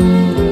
Música